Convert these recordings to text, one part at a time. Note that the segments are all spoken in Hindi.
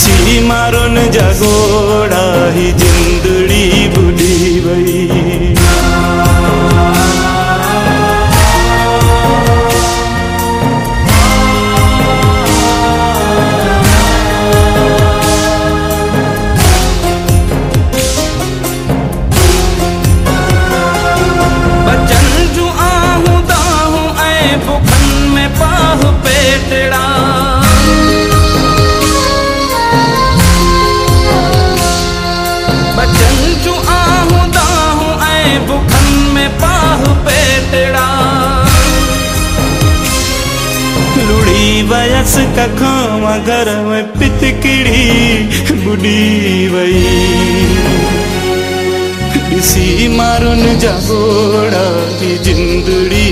सीड़ी मारो न जगोड़ा ही जिंदड़ी वयस कखो घर में पित पितकिड़ी बुडी वही ॾिसी मारुन जा घोड़ा जिंदड़ी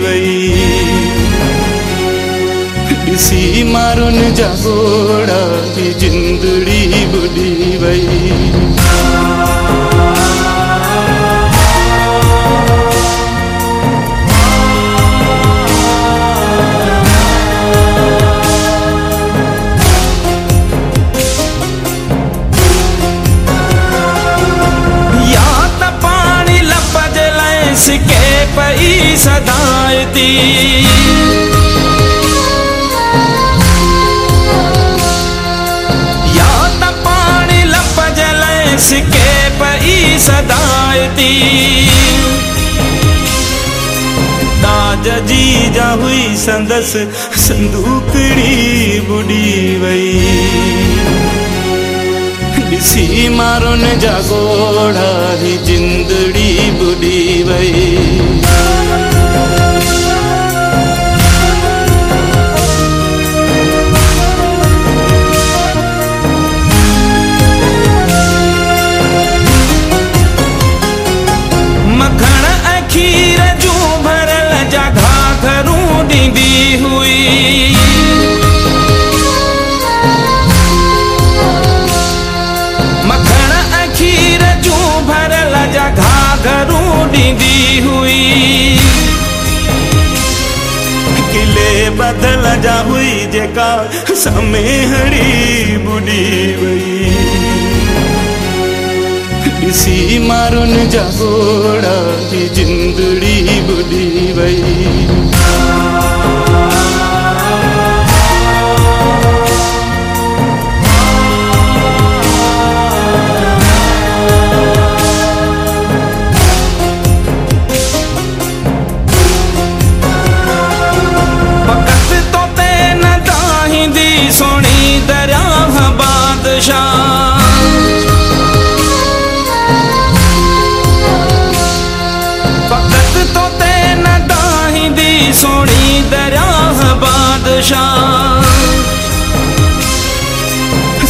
वई ॾिसी मार जाड़ा जिंदड़ी ॿुॾी वई करती या त पाणी लप जले सिके पई सदायती जी जा हुई संदसि संदूकड़ी बुॾी वई ॾिसी मारुनि जा ॻोढ़ा ही जिंदड़ी बुड़ी वही दल जा हुई जेका समे हड़ी ॿुॾी वई ॾिसी मारुनि जा घोड़ा जिंदड़ी ॿुॾी वही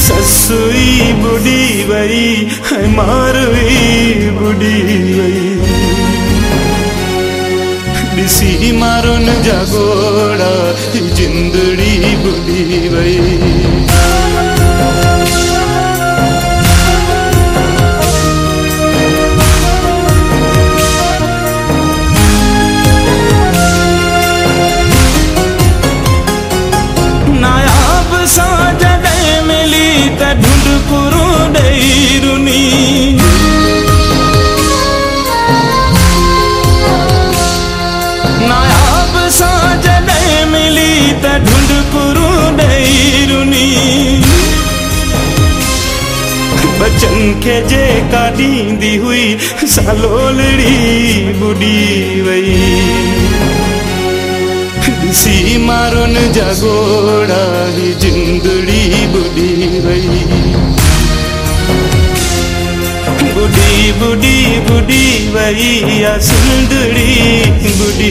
ससु ॿुॾी वई ऐं मारवी ॿुॾी वई ॾिसी मारण जा घोड़ा जिंदड़ी ॿुॾी मूंखे जेका ॾींदी हुई सालोलड़ी बुॾी वई ॾिसी मारुन जा घोड़ा जिंदड़ी बुॾी वई बुॾी बुॾी बुॾी वई या सुंदड़ी बुॾी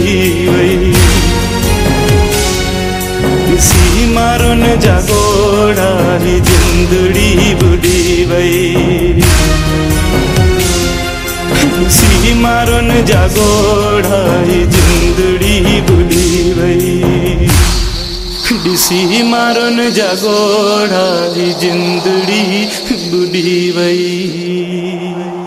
वई सी मारुन जा घोड़ा जिंदड़ी बुडी वई ॾिसी मारण जाॻोड़ी ॿुधी वई ॾिसी मारो नगो जिंदड़ी ॿुधी वही